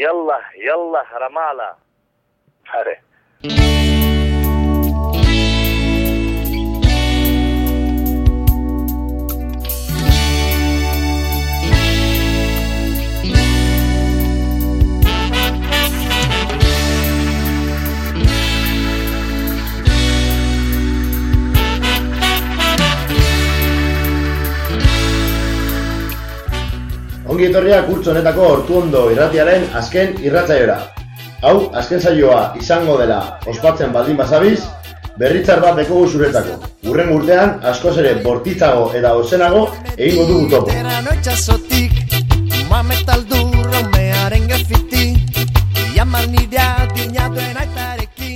يلا يلا رماله حره Ongi etorriak kurtso honetako hortu ondo irratiaren azken irratzaiora. Hau, azken saioa izango dela ospatzen baldin bazabiz, berritzar bat dekogu zuretzako. Urren urtean, askoz ere bortitzago eta ozenago egingo dugu topo.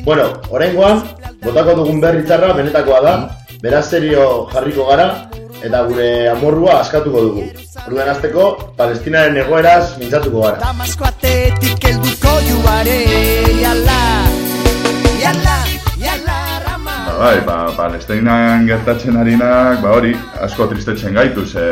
Bueno, oraingoan botako dugun berritzarra benetakoa da, beraz serio jarriko gara, eta gure amorrua askatuko dugu. Orduan azteko, Palestinaren egoeraz mintzatuko gara. Damasko atetik elduko juare Yala, yala, yala rama Ba, bai, ba, Palestinan gertatzen harinak, ba hori, asko tristetzen gaitu, ze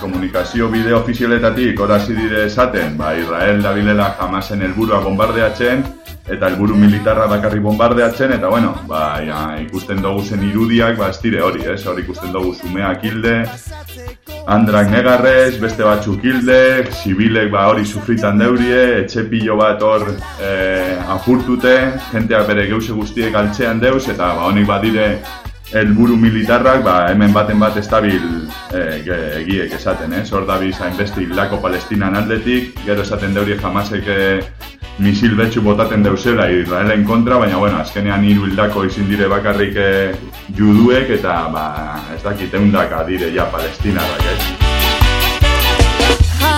komunikazio bideo ofizialetatik horazi dire esaten, ba, Israel dabilela jamasen helburua bombardeatzen, eta helburu militarra bakarri bombardeatzen, eta bueno, ba, ja, ikusten dugu zen irudiak, ba, ez dire hori, ez, hori ikusten dugu sumeak hilde, Andrak negarrez, beste batzuk hilde, zibilek ba hori sufritan deurie, etxe pilo bat hor e, apurtute, jenteak bere geuse guztiek altzean deuz, eta ba honik badire helburu militarrak, ba hemen baten bat estabil e, ge, egiek esaten, ez? Hor dabiz hainbeste hildako palestinan atletik, gero esaten deurie jamasek e, misil betxu botaten deuzela Israelen kontra, baina bueno, azkenean hiru hildako izin dire bakarrik e, juduek eta ba, ez dakit eundak adire ja palestinarrak, ez? Ha,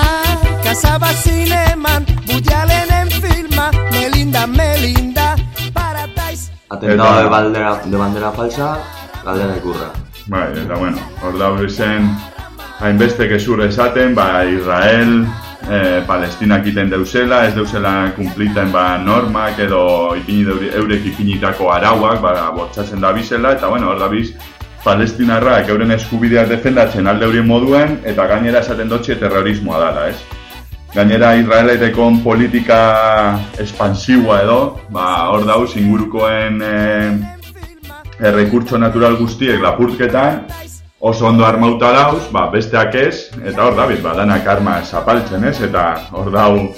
Kasaba zineman Budialenen filma Melinda, Melinda Paradise Atentado de bandera, de bandera falsa, galdera ikurra. Bai, eta bueno, hor daure zen hainbeste gezur esaten, ba, Israel, e, Palestinak iten deuzela, ez deuzela kumpliten ba, normak edo ipini deure, eurek ipinitako arauak, ba, bortzatzen da bizela, eta bueno, hor dabiz, Palestinarrak euren eskubideak defendatzen alde horien moduen, eta gainera esaten dotxe terrorismoa dela, ez? Gainera Israeletekon politika espansiboa edo, ba, hor dauz ingurukoen e, errekurtso natural guztiek lapurtketan oso ondo armauta dauz, ba, besteak ez, eta hor dabiz, ba, danak arma zapaltzen ez, eta hor dau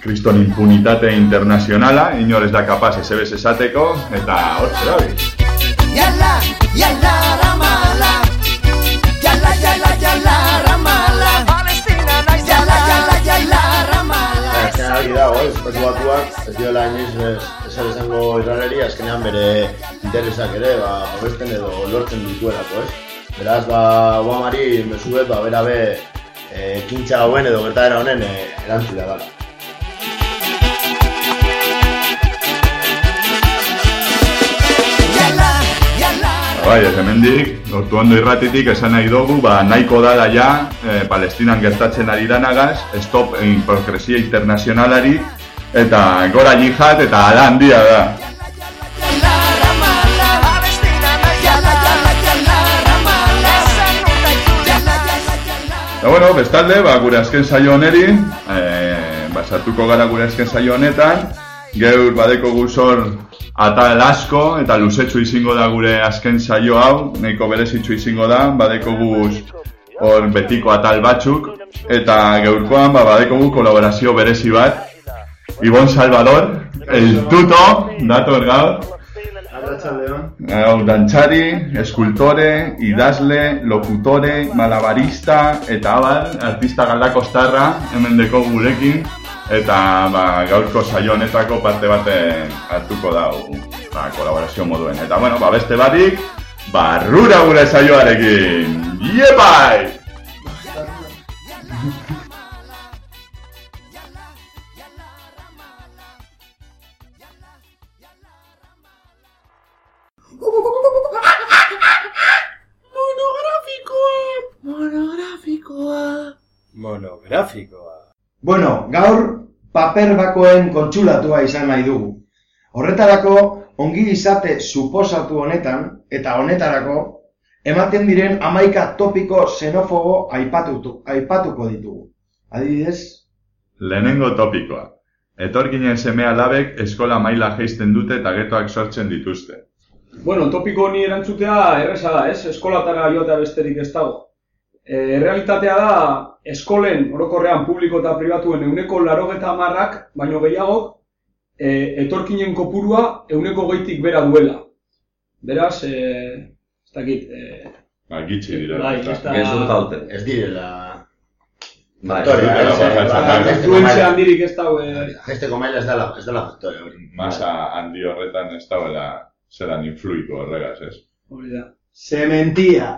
kriston impunitate internazionala, inor ez da kapaz ezebez esateko, eta hor dabiz. Yala, yala ramala Yala, yala, yala ramala Palestina naiz Yala, yala, yala ramala Azkenean argi dago, ez, estatu batuak, ez diola inoiz ez, ezer esango Israeleri, azkenean bere interesak ere, ba, babesten edo lortzen dituelako, ez? Beraz, ba, Obamari mesuet, ba, bera be, e, kintza hauen edo gertaera honen e, erantzulea dela. Yala, yala Bai, ez hemendik, ondo irratitik esan nahi dugu, ba, nahiko dala ja, e, Palestinan gertatzen ari danagaz, stop hipokresia internazionalari, eta gora jihad eta ala handia da. Eta bueno, bestalde, ba, gure azken saio honeri, e, ba, sartuko gara gure azken saio honetan, geur badeko guzor atal asko, eta luzetxu izango da gure azken saio hau, nahiko berezitxu izango da, badeko guz hor betiko atal batzuk, eta geurkoan ba, badeko gu kolaborazio berezi bat, Ibon Salvador, el tuto, dator gaur, Hau, dantzari, eskultore, idazle, lokutore, malabarista, eta abar, artista galdakostarra, hemen deko gurekin, eta ba, gaurko saio honetako parte baten hartuko da ba, kolaborazio moduen. Eta bueno, ba, beste barik, barrura gure saioarekin! Iepai! Monografikoa. Bueno, gaur paper bakoen kontsulatua izan nahi dugu. Horretarako, ongi izate suposatu honetan, eta honetarako, ematen diren amaika topiko xenofobo aipatutu, aipatuko ditugu. Adibidez, Lehenengo topikoa. Etorkinen seme alabek eskola maila jeisten dute eta getoak sortzen dituzte. Bueno, topiko honi erantzutea erresa da, ez? Eskolatara joatea besterik ez dago. E, realitatea da, eskolen, orokorrean publiko eta pribatuen euneko larogeta marrak, baino gehiago, e, etorkinen kopurua euneko goitik bera duela. Beraz, e, ez dakit, e, Ba, gitxi dira. bai, ez da... Ez direla... Bai, ez ez, dela eh, pasatzen. ba, gesteko Influentzia handirik ez dago, Gesteko maila ez dela, ez dela faktore hori. Masa handi horretan ez dagoela zelan influiko horregaz, ez? hori da. Zementia.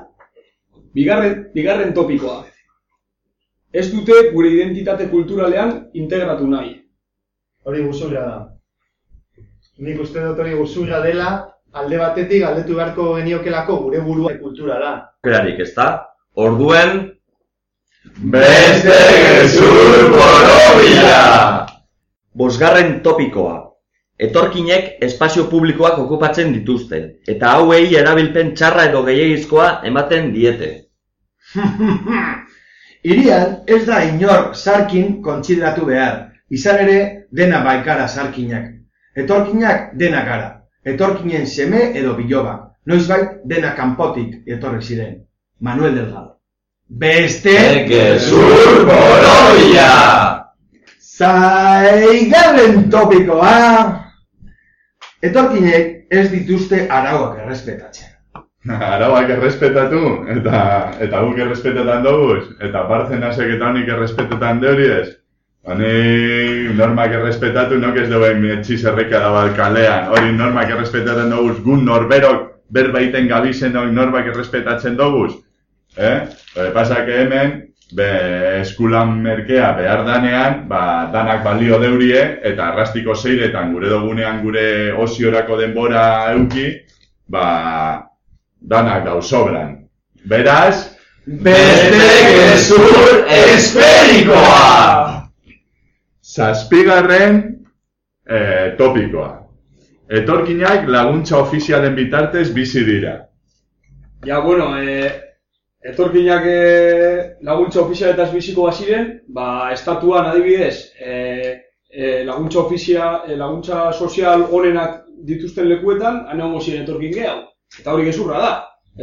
Bigarren, bigarren topikoa. Ez dute gure identitate kulturalean integratu nahi. Hori guzura da. Nik uste dut hori guzura dela, alde batetik galdetu beharko geniokelako gure burua kulturala. Aukerarik, ez da? Orduen, Beste gezur borobila! bosgarren topikoa. Etorkinek espazio publikoak okupatzen dituzte, eta hauei erabilpen txarra edo gehiagizkoa ematen diete. Irian ez da inor sarkin kontsideratu behar. Izan ere, dena baikara sarkinak. Etorkinak dena gara. Etorkinen seme edo biloba. Noizbait dena kanpotik etorri ziren. Manuel Delgado. Beste... Gezur borobila! Zaigarren topikoa... Etorkinek ez dituzte arauak errespetatzen. Arauak errespetatu, eta, eta guk errespetetan doguz, eta partzen hasek eta honik errespetetan de hori ez. Honi normak errespetatu, nok ez duen etxiz erreka da bat kalean. Hori normak errespetatzen doguz, gun norberok berbaiten gabizen hori norbak errespetatzen doguz. Eh? Hore pasak hemen, be, eskulan merkea behar danean, ba, danak balio deurie, eta arrastiko zeiretan gure dogunean gure osiorako denbora euki, ba, danak dau sobran. Beraz, Beste gezur esperikoa! zazpigarren eh, topikoa. Etorkinak laguntza ofizialen bitartez bizi dira. Ja, bueno, e, etorkinak e, laguntza ofizialetaz biziko baziren, ba, estatuan adibidez, e, e, laguntza ofizia, e, laguntza sozial onenak dituzten lekuetan, han egongo ziren etorkin gehiago. Eta hori gezurra da.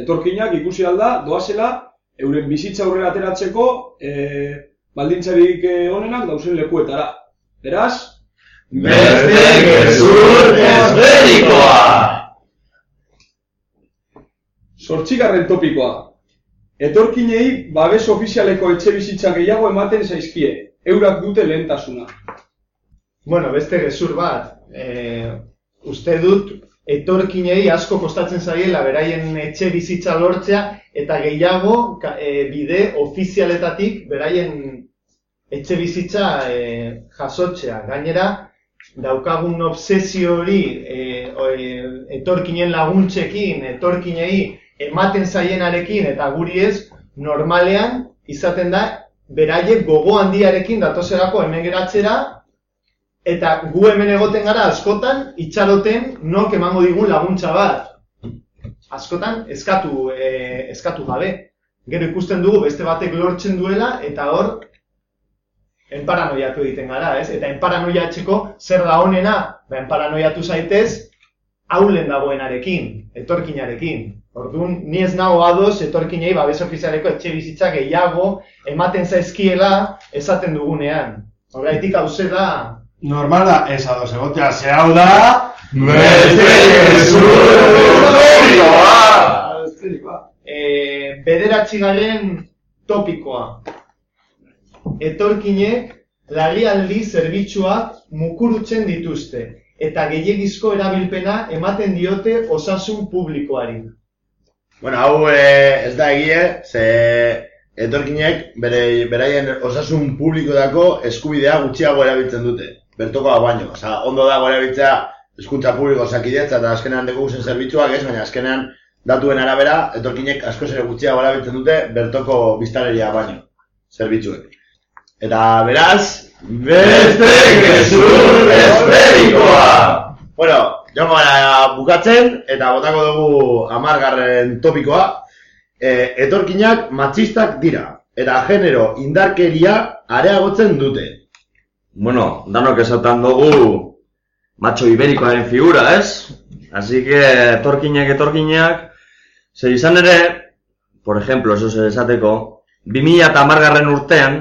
Etorkinak ikusi alda, doazela, euren bizitza aurrera ateratzeko e, baldintzarik onenak dauzen lekuetara. Beraz, Beste gezur esperikoa! Zortzigarren topikoa. Etorkinei babes ofizialeko etxe bizitza gehiago ematen zaizkie. Eurak dute lehentasuna. Bueno, beste gezur bat. E, uste dut, etorkinei asko kostatzen zaiela beraien etxe bizitza lortzea, eta gehiago e, bide ofizialetatik beraien etxe bizitza e, jasotzea. Gainera, daukagun obsesio hori e, e, etorkinen laguntzekin, etorkinei ematen zaienarekin eta guri ez, normalean izaten da beraiek gogo handiarekin datozelako hemen geratzera eta gu hemen egoten gara askotan itxaroten nok emango digun laguntza bat. Askotan eskatu e, eskatu gabe. Gero ikusten dugu beste batek lortzen duela eta hor enparanoiatu egiten gara, ez? Eta enparanoiatzeko zer da honena? Ba, enparanoiatu zaitez haulen dagoenarekin, etorkinarekin. Orduan, ni ez nago ados etorkinei babes ofizialeko etxe bizitza gehiago ematen zaizkiela esaten dugunean. Horreitik hau da Normal da, ez ados egotea, ze hau da... Beste gezur esperikoa! e, bederatzigarren topikoa. Etorkinek larrialdi zerbitzuak mukurutzen dituzte eta gehiegizko erabilpena ematen diote osasun publikoari. Bueno, hau eh, ez da egie, ze etorkinek bere, beraien osasun publikodako eskubidea gutxiago erabiltzen dute. Bertokoa baino. Osa, ondo dago erabiltzea hezkuntza publiko osakidetza eta azkenean dugu zen zerbitzuak ez, baina azkenean datuen arabera etorkinek askoz ere gutxiago erabiltzen dute bertoko biztaleria baino zerbitzuek. Eta beraz, Beste gezur esperikoa! Bueno, joango gara bukatzen, eta botako dugu amargarren topikoa. E, etorkinak matxistak dira, eta genero indarkeria areagotzen dute. bueno, danok esaten dugu macho iberikoaren figura, ez? Así que, etorkinak, etorkinak, ze izan ere, por ejemplo, eso se esateko, 2000 eta amargarren urtean,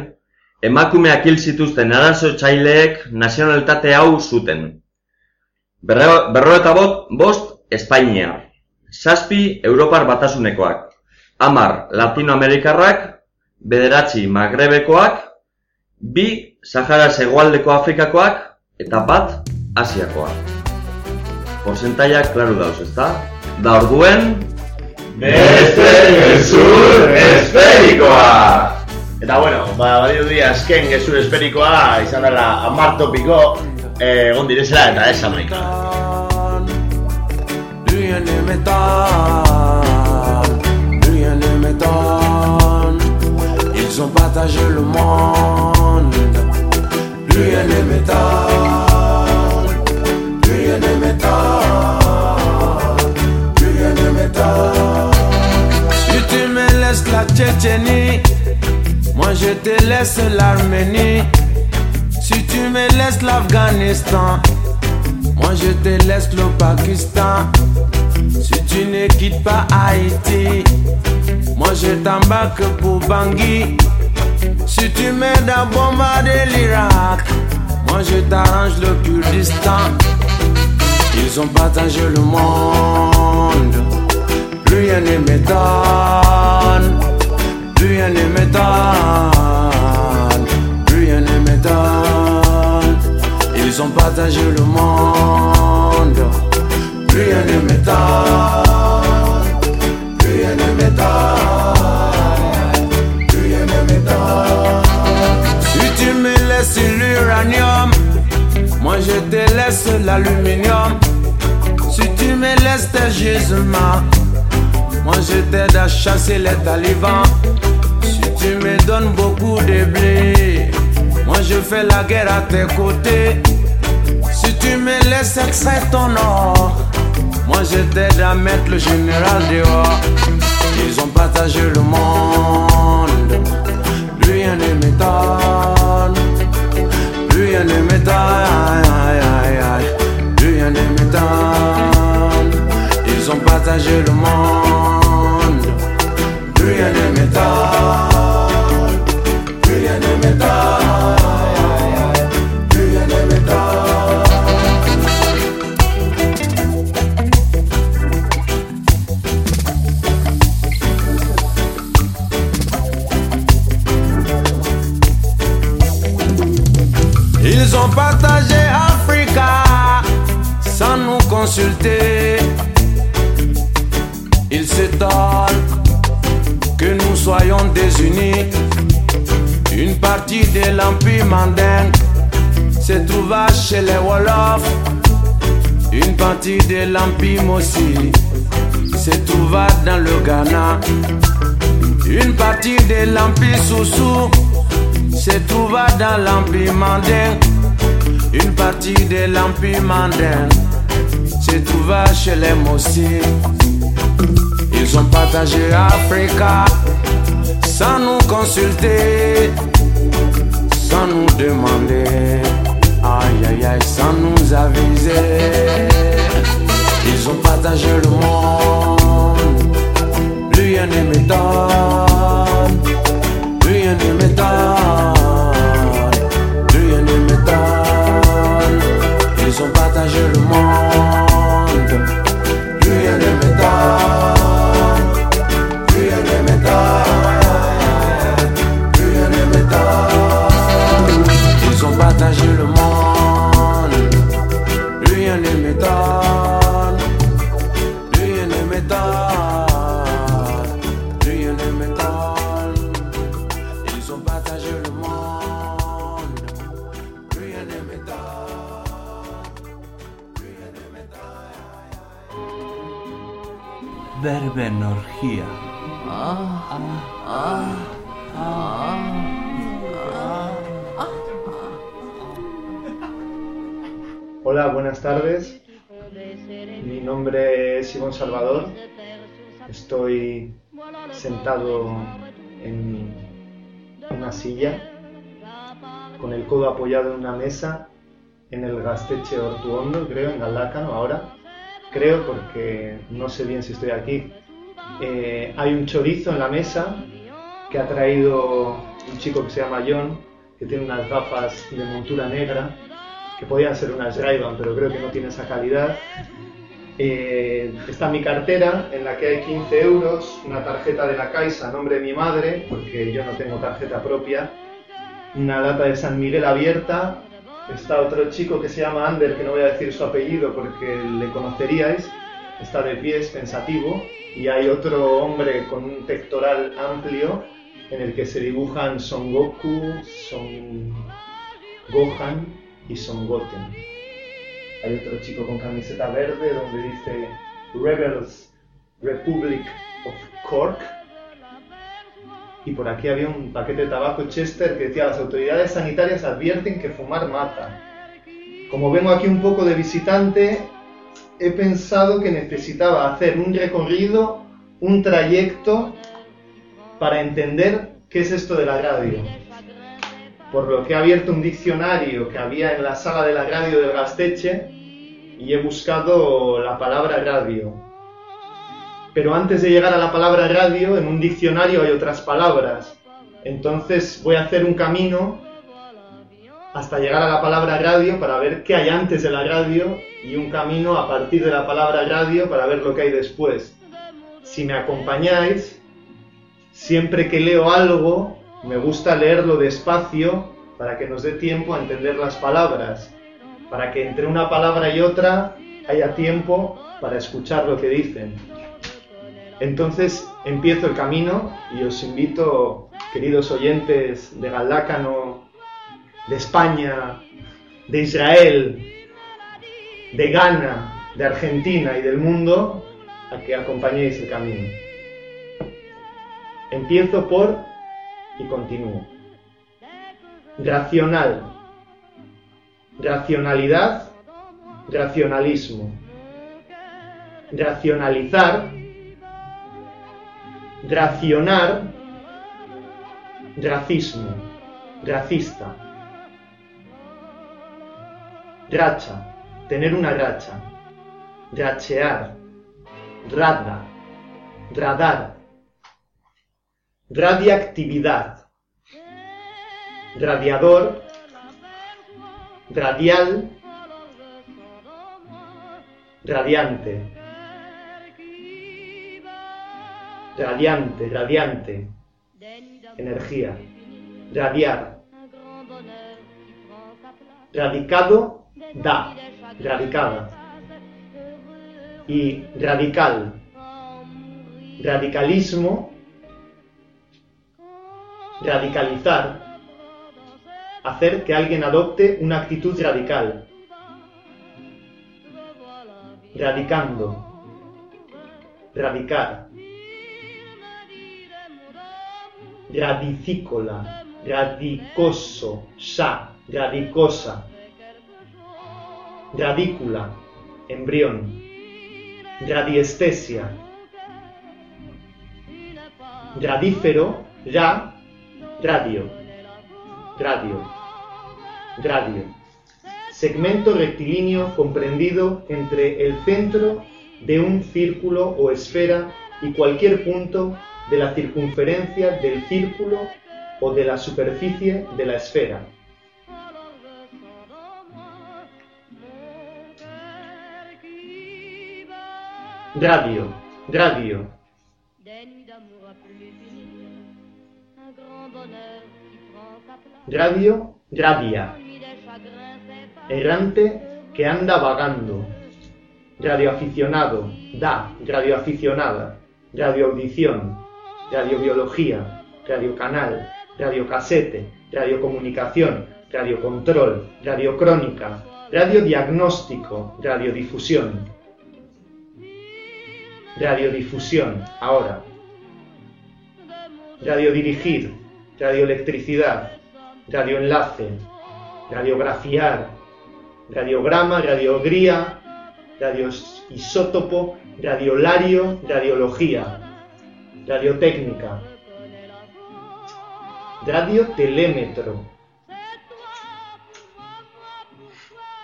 emakumeak hil zituzten arazotzaileek nazionalitate hau zuten. Berro, bot, bost, Espainia. Zazpi, Europar batasunekoak. Amar, Latinoamerikarrak, bederatzi, Magrebekoak, bi, Sahara Hegoaldeko Afrikakoak, eta bat, Asiakoak. Porzentaiak klaru dauz, ezta? Da orduen... Beste gezur esperikoa! Eta bueno, ba, badirudi azken gezur esperikoa izan dela amar topiko eh, Eh, egon direzela eta ez eh, amaika. Duien emetan, duien emetan, ils ont partagé le monde. Duien emetan, duien emetan, duien emetan. Si tu me laisses la Tchétchénie, moi je te laisse l'Arménie. Si tu me laisses l'Afghanistan, moi je te laisse le Pakistan. Si tu ne quittes pas Haïti, moi je t'embarque pour Bangui. Si tu m'aides à bombarder l'Irak, moi je t'arrange le Kurdistan. Ils ont partagé le monde, plus rien ne m'étonne, plus rien ne m'étonne, Ils ont partagé le monde, plus rien ne m'étonne, plus rien ne m'étonne, plus rien ne m'étonne. Si tu me laisses l'uranium, moi je te laisse l'aluminium. Si tu me laisses tes gisements, moi je t'aide à chasser les talibans. Si tu me donnes beaucoup de blé, moi je fais la guerre à tes côtés. Si tu me laisses extraire ton or, moi je t'aide à mettre le général dehors. Ils ont partagé le monde, rien ne m'étonne, rien ne m'étonne, rien ne m'étonne. Ils ont partagé le monde, de l'Empire Mossi se trouva dans le Ghana. Une partie de l'Empire Soussou se trouva dans l'Empire Mandin. Une partie de l'Empire Mandin se trouva chez les Mossi. Ils ont partagé Africa sans nous consulter, sans nous demander, aïe aïe aïe, sans nous aviser. Partagé le monde, rien ne m'étonne, rien ne m'étonne, rien ne m'étonne. Ils ont partagé le monde, Salvador. Estoy sentado en una silla con el codo apoyado en una mesa en el Gasteche Ortuondo, creo, en Galdácano ahora. Creo porque no sé bien si estoy aquí. Eh, hay un chorizo en la mesa que ha traído un chico que se llama John, que tiene unas gafas de montura negra, que podían ser unas ray pero creo que no tiene esa calidad. Eh, está mi cartera en la que hay 15 euros, una tarjeta de la Caixa a nombre de mi madre, porque yo no tengo tarjeta propia, una lata de San Miguel abierta, está otro chico que se llama Ander, que no voy a decir su apellido porque le conoceríais, está de pies, pensativo, y hay otro hombre con un pectoral amplio en el que se dibujan Son Goku, Son Gohan y Son Goten. Hay otro chico con camiseta verde donde dice Rebels Republic of Cork. Y por aquí había un paquete de tabaco Chester que decía las autoridades sanitarias advierten que fumar mata. Como vengo aquí un poco de visitante, he pensado que necesitaba hacer un recorrido, un trayecto para entender qué es esto de la radio. Por lo que he abierto un diccionario que había en la sala de la radio del Gasteche y he buscado la palabra radio. Pero antes de llegar a la palabra radio, en un diccionario hay otras palabras. Entonces voy a hacer un camino hasta llegar a la palabra radio para ver qué hay antes de la radio y un camino a partir de la palabra radio para ver lo que hay después. Si me acompañáis, siempre que leo algo, me gusta leerlo despacio para que nos dé tiempo a entender las palabras, para que entre una palabra y otra haya tiempo para escuchar lo que dicen. Entonces empiezo el camino y os invito, queridos oyentes de Galdácano, de España, de Israel, de Ghana, de Argentina y del mundo, a que acompañéis el camino. Empiezo por y continúo. Racional. Racionalidad. Racionalismo. Racionalizar. Racionar. Racismo. Racista. Racha. Tener una racha. Rachear. Rada. Radar. Radiactividad. Radiador. Radial. Radiante. Radiante, radiante. Energía. Radiar. Radicado, da. Radicada. Y radical. Radicalismo. Radicalizar. Hacer que alguien adopte una actitud radical. Radicando. Radicar. Radicícola. Radicoso. Sa. Radicosa. Radícula. Embrión. Radiestesia. Radífero. Ra. Radio. Radio. Radio. Segmento rectilíneo comprendido entre el centro de un círculo o esfera y cualquier punto de la circunferencia del círculo o de la superficie de la esfera. Radio, radio. Radio, radia. Errante que anda vagando. Radioaficionado, da, radioaficionada. Radioaudición, radiobiología, radiocanal, radiocasete, radiocomunicación, radiocontrol, radiocrónica, radiodiagnóstico, radiodifusión. Radiodifusión, ahora. Radiodirigir, radioelectricidad, radioenlace, radiografiar, radiograma, radiogría, radioisótopo, radiolario, radiología, radiotécnica, radiotelémetro,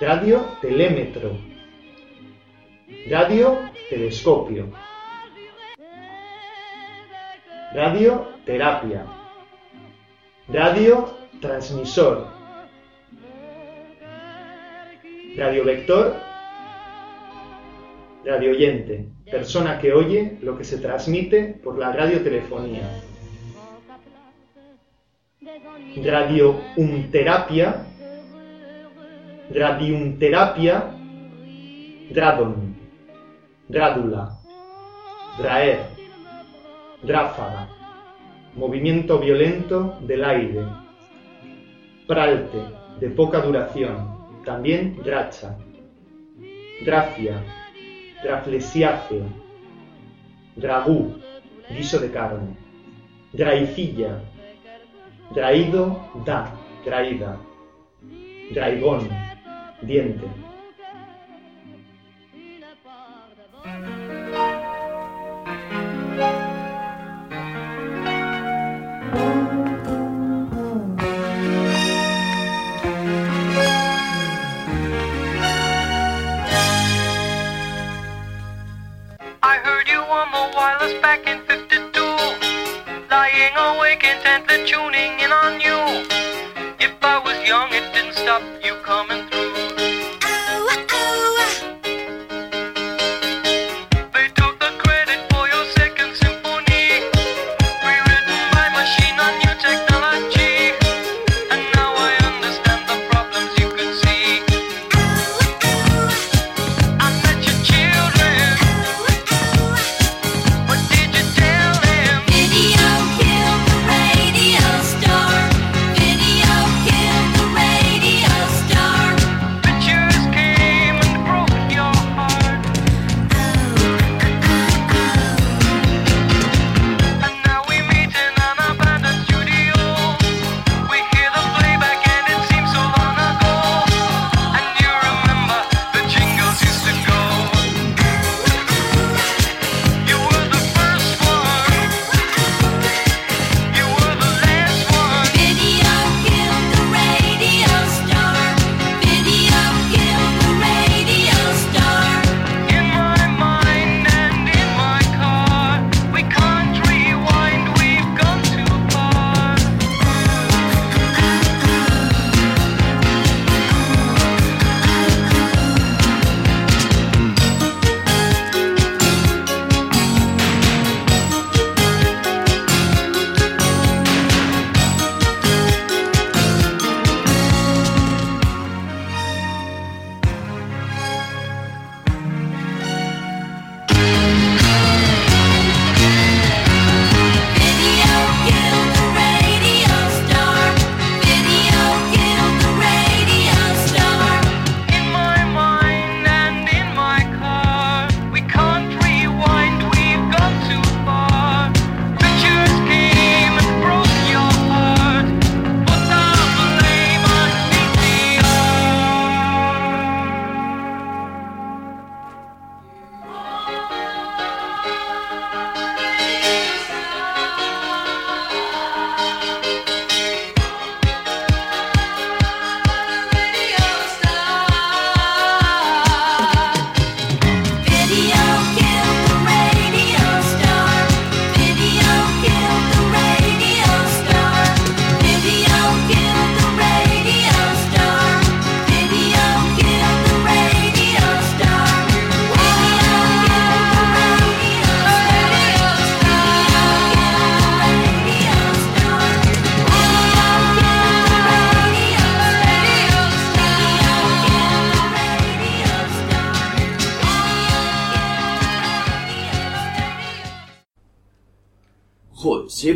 radiotelémetro, radiotelescopio, radioterapia, radiotransmisor, Radiovector, radioyente, persona que oye lo que se transmite por la radiotelefonía. Radioumterapia, radiumterapia, dradon, drádula, draer, dráfaga, movimiento violento del aire, pralte, de poca duración, también Dracha, Drafia, Draflesiácea, Dragú, guiso de carne, Draicilla, Draído, da, traída, Draigón, diente. second and the tuning in on you.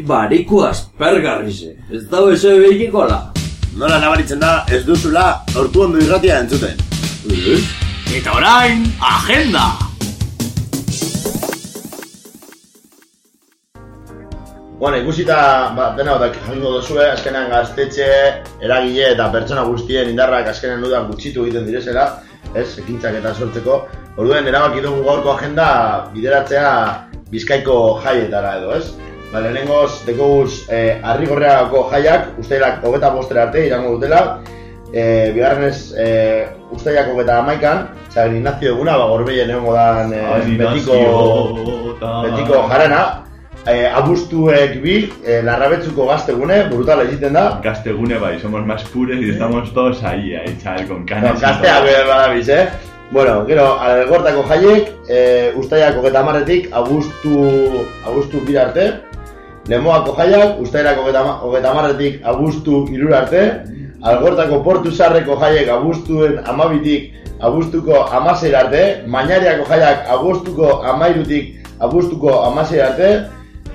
bariku aspergarrize. Ez dago eze behikiko la. Nola nabaritzen da, ez duzula, hortu ondo irratia entzuten. Eh? Eta orain, agenda! Bueno, ikusita, ba, dena batak jango dozue, azkenean gaztetxe, eragile eta pertsona guztien indarrak azkenean dudan gutxitu egiten direzera, ez, ekintzak eta sortzeko. Orduen, erabaki dugu gaurko agenda bideratzea Bizkaiko jaietara edo, ez? Ba, lehenengoz, dekoguz, eh, arrigorreagako jaiak, usteilak hogeta bostera arte irango dutela, e, bigarrenez, eh, e, usteilak hogeta amaikan, San Ignacio eguna, ba, gorbeien egongo dan e, betiko, betiko jarana, eh, abustuek bi, eh, larrabetzuko gaztegune, brutal egiten da. Gaztegune bai, somos más puros y estamos todos ahí, ahí, chaval, con canas. No, gazteak behar badabiz, eh? Bueno, gero, algortako jaiek, eh, ustaiako eta marretik, abustu, abustu bira arte, Lemoako jaiak, ustairako hogeta marretik, abuztu irura arte, algortako portu sarreko jaiek, abuztuen amabitik, abuztuko amaseira arte, Mañariako jaiak, abuztuko amairutik, abuztuko amaseira arte,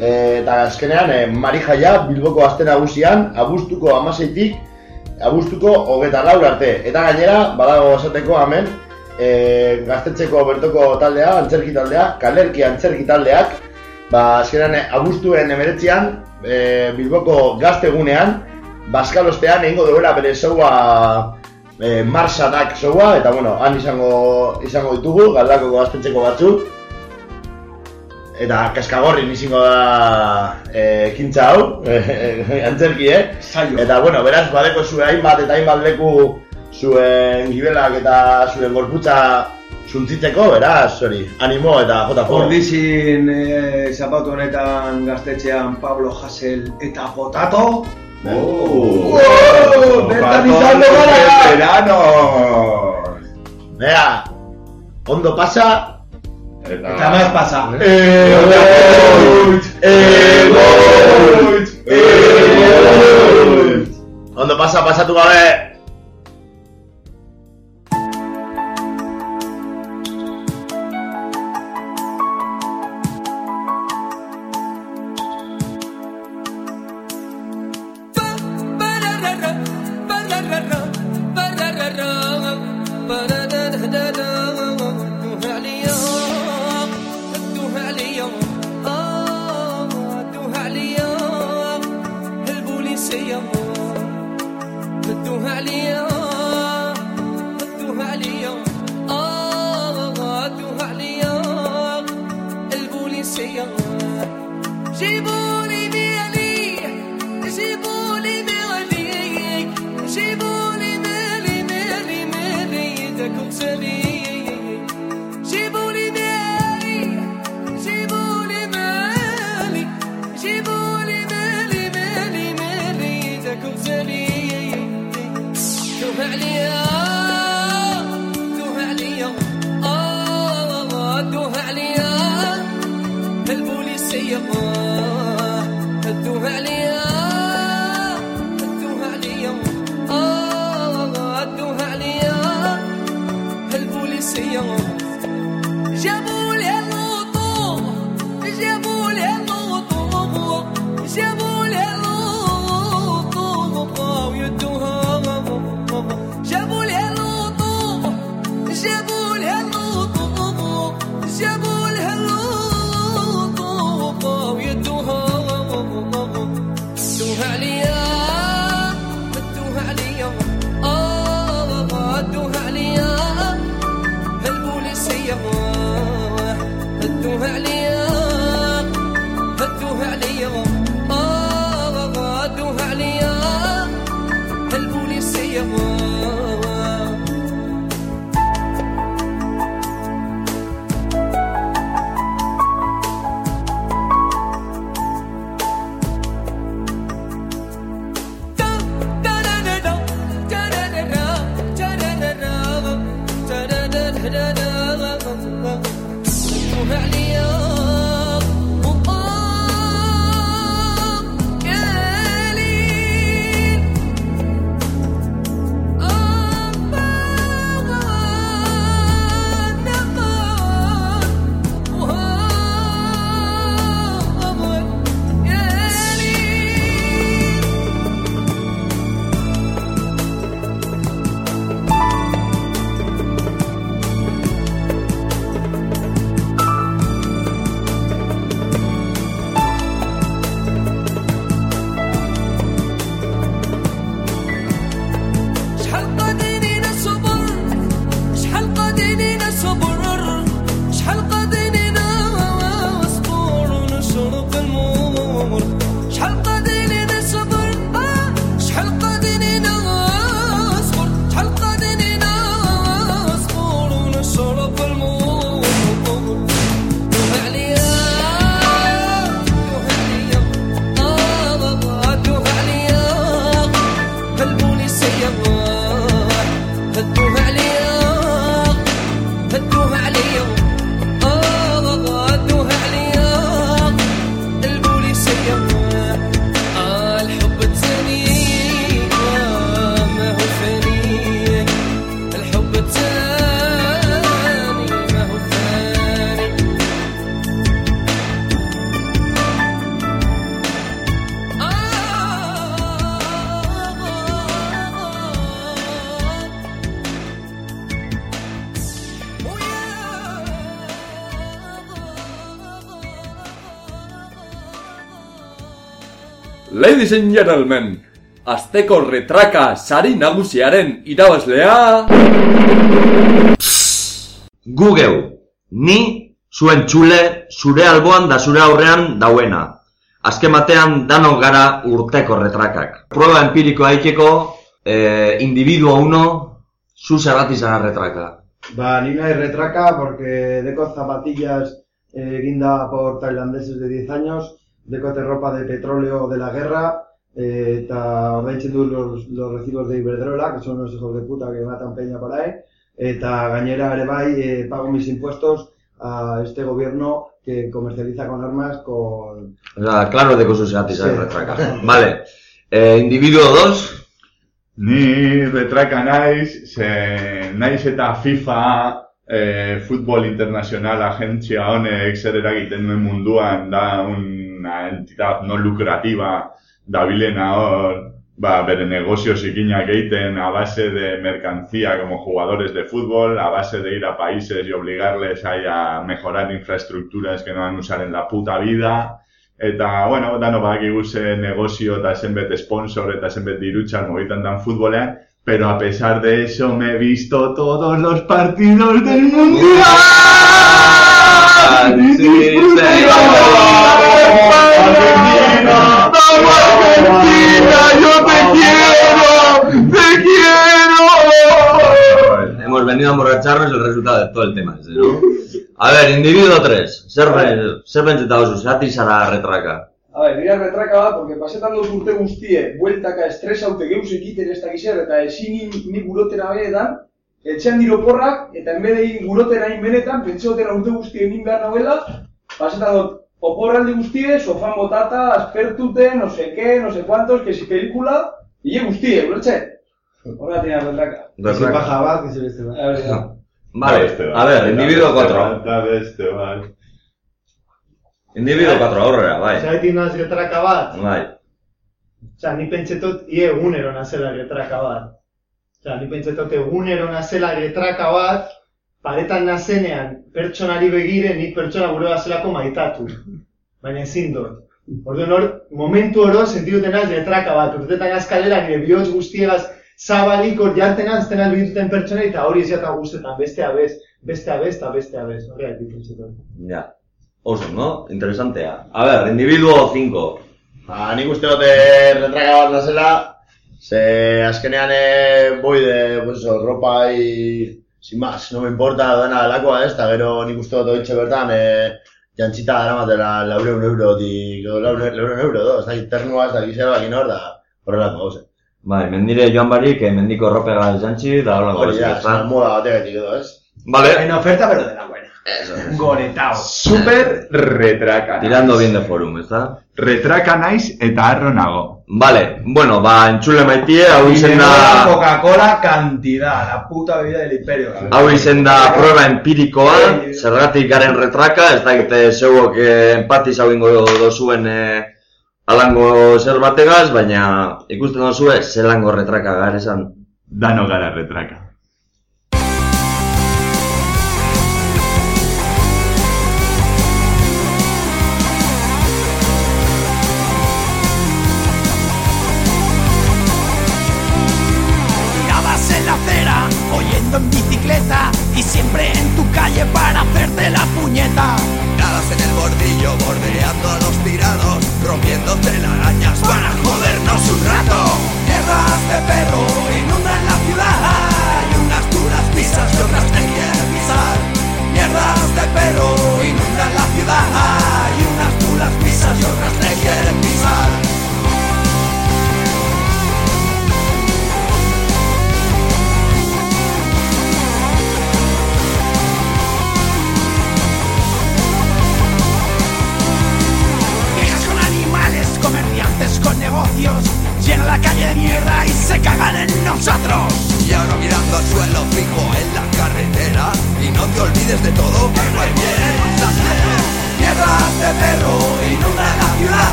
e, eta azkenean, e, Mari jaia, Bilboko azte nagusian, abuztuko amaseitik, abuztuko hogeta laur arte. Eta gainera, badago esateko hemen, e, gaztetxeko bertoko taldea, antzerki taldea, kalerki antzerki taldeak, ba, azkenean e, abuztuen emeretzian, e, Bilboko gaztegunean, Baskalostean egingo duela bere showa e, Marsadak showa, eta bueno, han izango, izango ditugu, galdakoko gaztetxeko batzuk, eta kaskagorrin izango da e, ekintza hau, e, antzerki, eh? Eta, bueno, beraz, badeko zuen hainbat eta hainbat leku zuen gibelak eta zuen gorputza zuntzitzeko, beraz, hori, animo eta jota fuego. Ordizin eh, zapatu honetan gaztetxean Pablo Hassel eta Potato. Oh, Oh, bertan izango gara! verano. Bea, ondo pasa, Eta maiz pasa. Egoitz! Egoitz! Egoitz! Ondo pasa, pasatu gabe! Ladies and gentlemen, Azteko retraka sari nagusiaren irabazlea... Gugeu, ni zuen txule zure alboan da zure aurrean dauena. Azken batean danok gara urteko retrakak. Proba empirikoa ikeko, eh, individuo uno, zu zerrati zara retraka. Ba, ni nahi retraca porque deco zapatillas eh, guinda por tailandeses de 10 años, decote ropa de petróleo de la guerra, eh, eta ordaintzen du los, los recibos de Iberdrola, que son unos hijos de puta que matan peña por ahí, eta gainera ere bai eh, pago mis impuestos a este gobierno que comercializa con armas con... O sea, claro de zerrati zara Sí. retraka. Vale, eh, individuo 2, Ni retraka naiz, ze naiz eta FIFA eh, futbol internacional agentzia honek zer eragiten duen munduan da una entidad no lucrativa dabilena hor ba, bere negozio zikinak egiten a base de mercancía como jugadores de fútbol, a base de ir a países y obligarles ahí a mejorar infraestructuras que no van a usar en la puta vida. Eta, bueno, dano badakigu ze negozio eta zenbet sponsor eta zenbet dirutxan mogitan dan futbolean, pero a pesar de eso me he visto todos los partidos del mundial. La Argentina, vamos Argentina, yo te quiero, te quiero. hemos venido a emborracharnos el resultado de todo el tema ese, ¿no? A ver, individuo 3, zer, be- zer bentzeta oso, zerrati zara retraka. A ber, dira retraka bat, porque pasetan dut urte guztie, bueltaka estresaute geuz egiten ez dakizer, eta ezin ni, gurotena benetan, etxean diro porrak, eta enbede gurotena hain benetan, pentsaotena urte guztie egin behar nahuela, pasetan dut, oporraldi guztie, sofan botata, aspertute, no sé qué, no sé cuántos, que si película, hile guztie, ulertxe? Horra tira retraka. Que se paja bat, que se beste bat. A ver, ya. Vale, a ver, individuo 4. Da beste bat. Individuo 4, aurrera, bai. Zaitik naz retraka bat, Bai. Osea, ni pentsetot ie egunero nazela retraka bat. Osea, ni pentsetot egunero nazela retraka bat, paretan nazenean pertsonari begire nik pertsona gure bazelako maitatu. Baina ezin dut. Orduan hor, momentu oro sentiduten az retraka bat, urtetan azkalera nire bihotz guztiegaz zabalik hor jarten azten albituten pertsona eta hori ez jata guztetan, beste abez, beste abez eta beste abez. Horregatik pentsetot. Ja. Oso, no? Interesantea. A ver, individuo 5. Ba, nik uste dute retraka bat nazela, ze azkenean eh, boi de, pues eso, ropa y sin más, no me importa dena delakoa ez, eta gero nik uste dut oitxe bertan, eh, jantzita daramatela laureun euro, dik, laureun euro, do, ez da, ternua, ez da, gizero bakin hor, da, horrelako gauze. Bai, mendire joan barik, eh, mendiko ropega jantzi, da hola Hori da, moda bategatik edo, ez? Vale. En oferta, pero de la. Goretao. Super retraka. Tirando bien de forum, ¿está? Retraka naiz eta harro nago. Vale, bueno, ba, entzule maitie, hau izen da... Coca-Cola cantidad, la puta bebida del imperio. Hau izen da proba empirikoa, zergatik garen retraka, ez dakite zeuok eh, empatiz hau ingo dozuen eh, alango zer bategaz, baina ikusten dozue, zelango retraka garesan. Dano gara retraka. Bicicleta y siempre en tu calle para hacerte la puñeta. Nadas en el bordillo, bordeando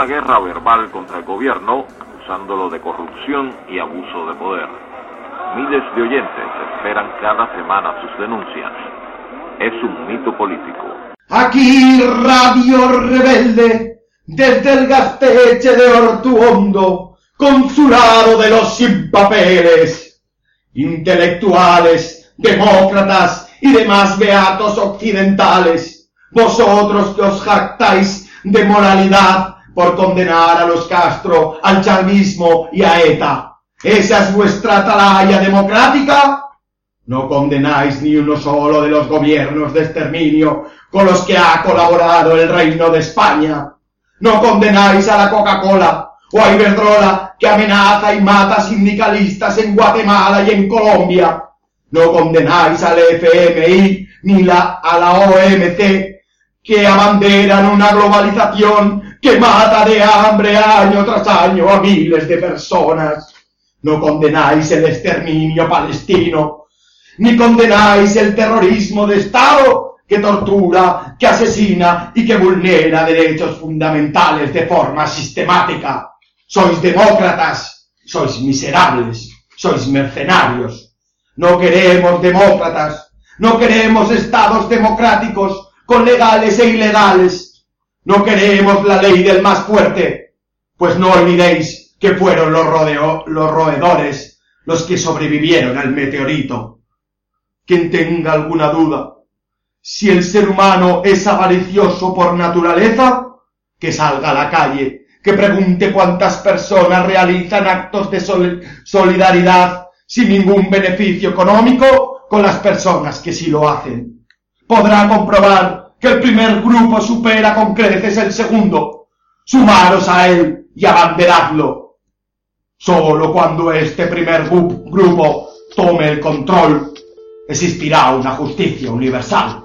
una guerra verbal contra el gobierno, acusándolo de corrupción y abuso de poder. Miles de oyentes esperan cada semana sus denuncias. Es un mito político. Aquí Radio Rebelde, desde el Gasteche de Ortuondo, consulado de los sin papeles, intelectuales, demócratas y demás beatos occidentales, vosotros que os jactáis de moralidad por condenar a los Castro, al chavismo y a ETA. ¿Esa es vuestra atalaya democrática? No condenáis ni uno solo de los gobiernos de exterminio con los que ha colaborado el Reino de España. No condenáis a la Coca-Cola o a Iberdrola que amenaza y mata sindicalistas en Guatemala y en Colombia. No condenáis al FMI ni a la OMC que abanderan una globalización que mata de hambre año tras año a miles de personas. No condenáis el exterminio palestino, ni condenáis el terrorismo de Estado que tortura, que asesina y que vulnera derechos fundamentales de forma sistemática. Sois demócratas, sois miserables, sois mercenarios. No queremos demócratas, no queremos estados democráticos con legales e ilegales. No queremos la ley del más fuerte, pues no olvidéis que fueron los, rodeo- los roedores los que sobrevivieron al meteorito. Quien tenga alguna duda, si el ser humano es avaricioso por naturaleza, que salga a la calle, que pregunte cuántas personas realizan actos de sol- solidaridad sin ningún beneficio económico con las personas que sí lo hacen. Podrá comprobar que el primer grupo supera con creces el segundo. Sumaros a él y abanderadlo. Solo cuando este primer grupo tome el control, existirá una justicia universal.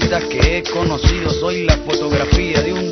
que he conocido, soy la fotografía de un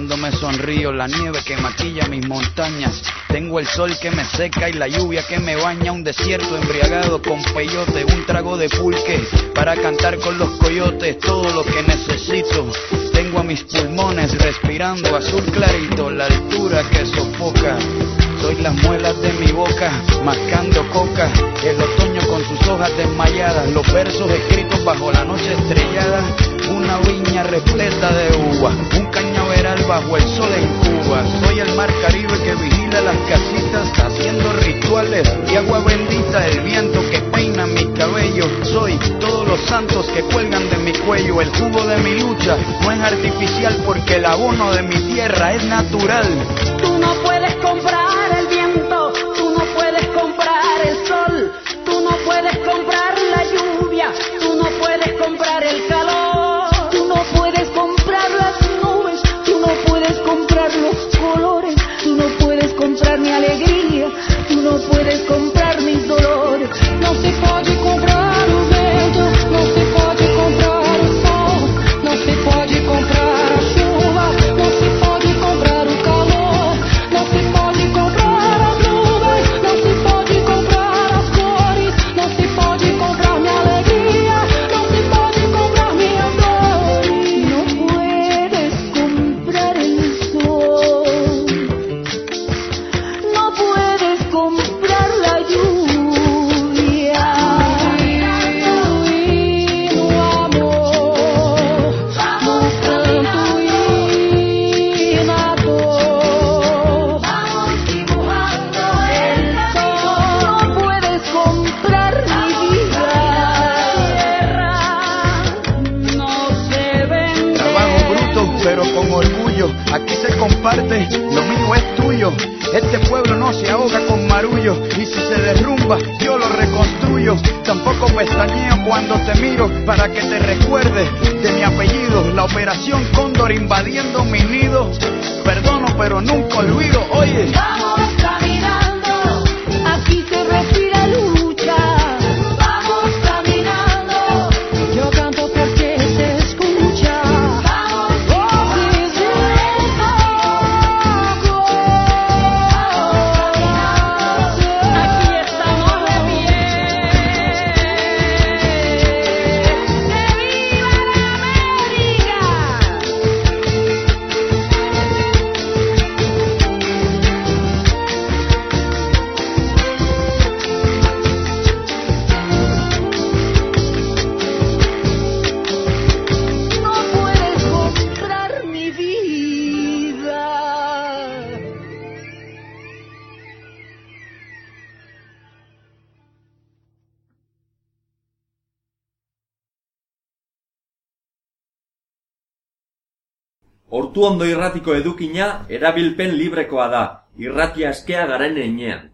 cuando me sonrío, la nieve que maquilla mis montañas, tengo el sol que me seca y la lluvia que me baña, un desierto embriagado con peyote, un trago de pulque para cantar con los coyotes, todo lo que necesito. Tengo a mis pulmones respirando azul clarito, la altura que sofoca. Soy las muelas de mi boca, mascando coca, el otoño con sus hojas desmayadas, los versos escritos bajo la noche estrellada, una viña repleta de uva, un bajo el sol en Cuba. Soy el mar Caribe que vigila las casitas, haciendo rituales y agua bendita, el viento que peina mi cabello. Soy todos los santos que cuelgan de mi cuello, el jugo de mi lucha no es artificial porque el abono de mi tierra es natural. Tú no puedes comprar con orgullo. Aquí se comparte, lo mío es tuyo. Este pueblo no se ahoga con marullo y si se derrumba yo lo reconstruyo. Tampoco pestañeo cuando te miro para que te recuerdes de mi apellido. La operación Cóndor invadiendo mi nido. Perdono pero nunca olvido. Oye. Vamos caminando, Ortuondo irratiko edukina erabilpen librekoa da, irratia askea garen einean.